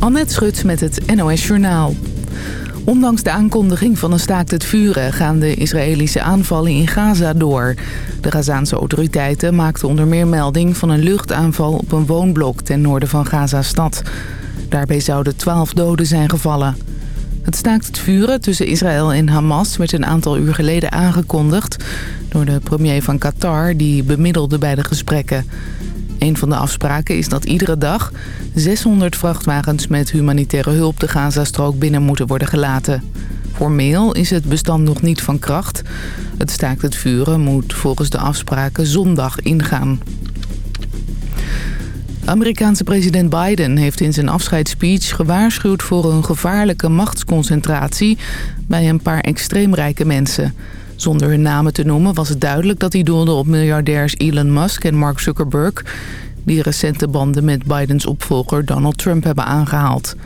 Annette Schut met het NOS Journaal. Ondanks de aankondiging van een staakt het vuren gaan de Israëlische aanvallen in Gaza door. De Gazaanse autoriteiten maakten onder meer melding van een luchtaanval op een woonblok ten noorden van Gaza-stad. Daarbij zouden twaalf doden zijn gevallen. Het staakt het vuren tussen Israël en Hamas werd een aantal uur geleden aangekondigd... door de premier van Qatar die bemiddelde bij de gesprekken. Een van de afspraken is dat iedere dag 600 vrachtwagens met humanitaire hulp de Gazastrook binnen moeten worden gelaten. Formeel is het bestand nog niet van kracht. Het staakt het vuren moet volgens de afspraken zondag ingaan. Amerikaanse president Biden heeft in zijn afscheidsspeech gewaarschuwd voor een gevaarlijke machtsconcentratie bij een paar extreemrijke mensen. Zonder hun namen te noemen was het duidelijk dat hij doelde op miljardairs Elon Musk en Mark Zuckerberg... die recente banden met Bidens opvolger Donald Trump hebben aangehaald.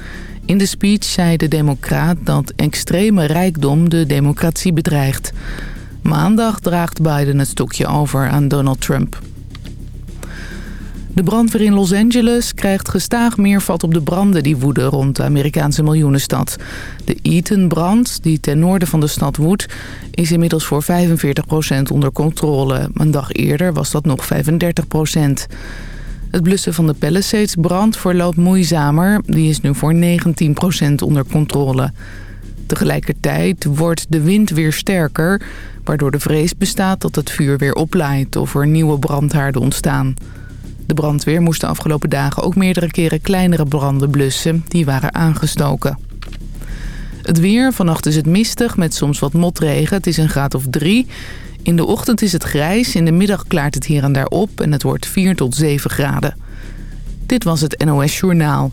In de speech zei de democraat dat extreme rijkdom de democratie bedreigt. Maandag draagt Biden het stokje over aan Donald Trump. De brandweer in Los Angeles krijgt gestaag meer vat op de branden die woeden rond de Amerikaanse miljoenenstad. De Eaton-brand, die ten noorden van de stad woedt, is inmiddels voor 45% onder controle. Een dag eerder was dat nog 35%. Het blussen van de Palisades-brand verloopt moeizamer. Die is nu voor 19% onder controle. Tegelijkertijd wordt de wind weer sterker... waardoor de vrees bestaat dat het vuur weer oplaait... of er nieuwe brandhaarden ontstaan. De brandweer moest de afgelopen dagen ook meerdere keren kleinere branden blussen. Die waren aangestoken. Het weer, vannacht is het mistig met soms wat motregen. Het is een graad of drie. In de ochtend is het grijs, in de middag klaart het hier en daar op... en het wordt 4 tot 7 graden. Dit was het NOS Journaal.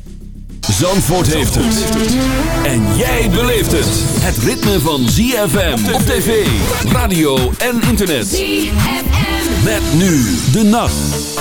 Zandvoort heeft het. En jij beleeft het. Het ritme van ZFM op tv, radio en internet. ZFM. Met nu de nacht.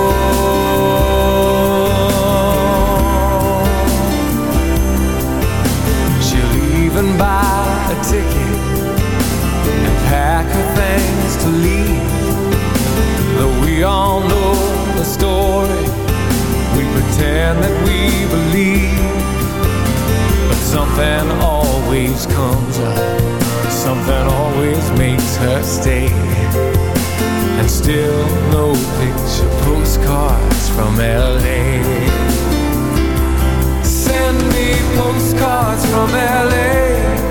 ticket and pack her things to leave. Though we all know the story, we pretend that we believe. But something always comes up, something always makes her stay. And still no picture postcards from LA send me postcards from LA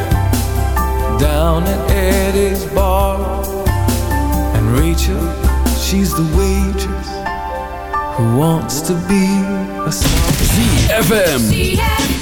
down at Eddie's bar. And Rachel, she's the waitress who wants to be a star. ZFM.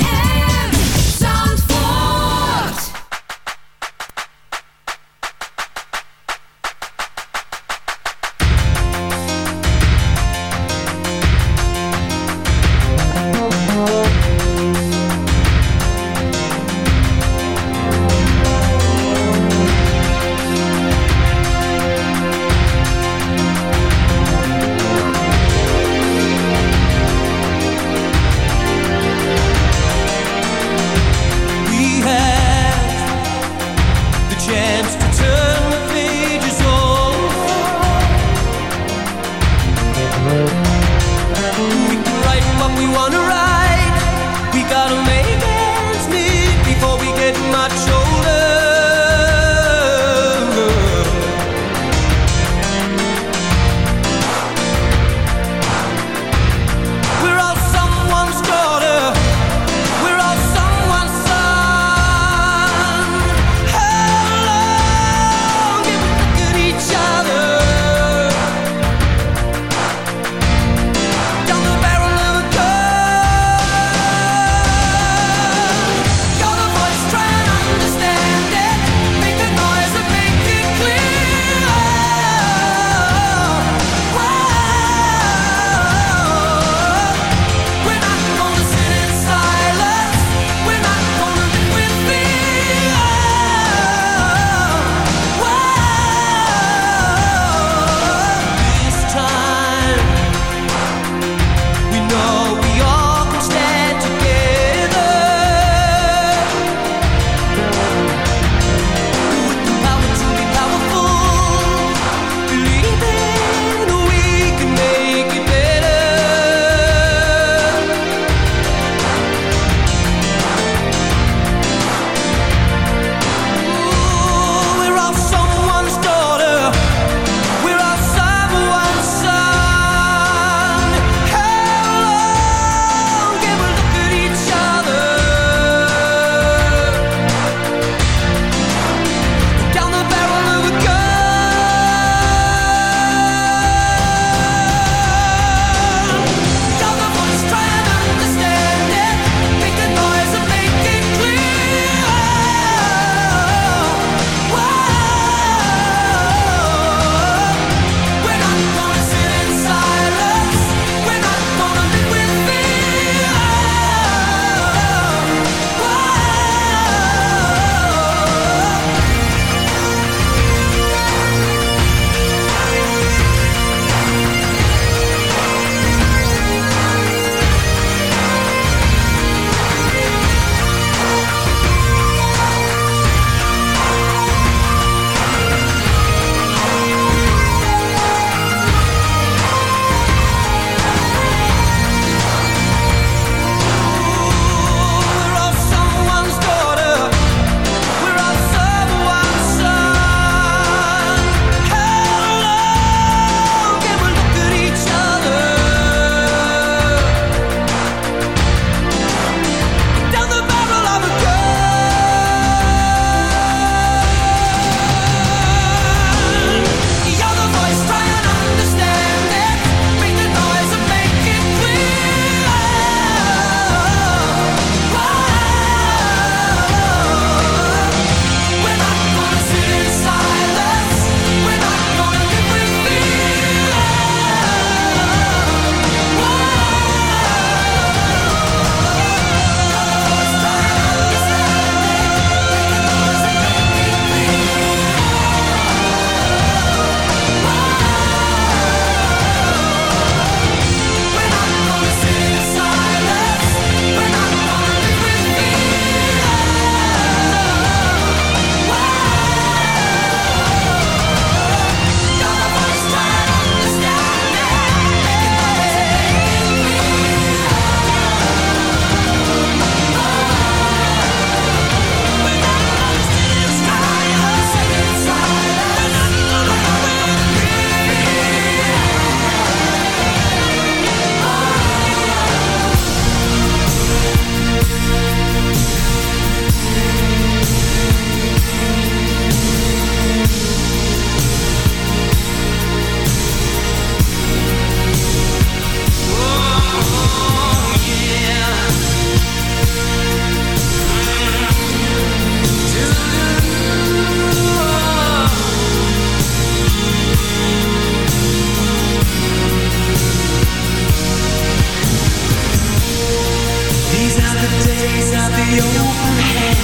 Raise out the open hand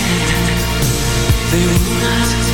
They will not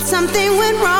but something went wrong.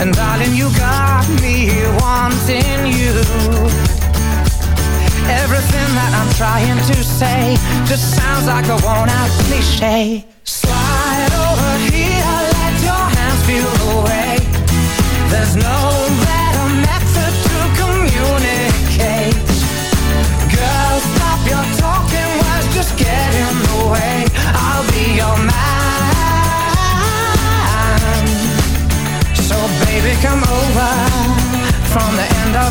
And darling, you got me wanting you. Everything that I'm trying to say Just sounds like a worn-out cliche. Slide over here, let your hands feel the way. There's no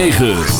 106.9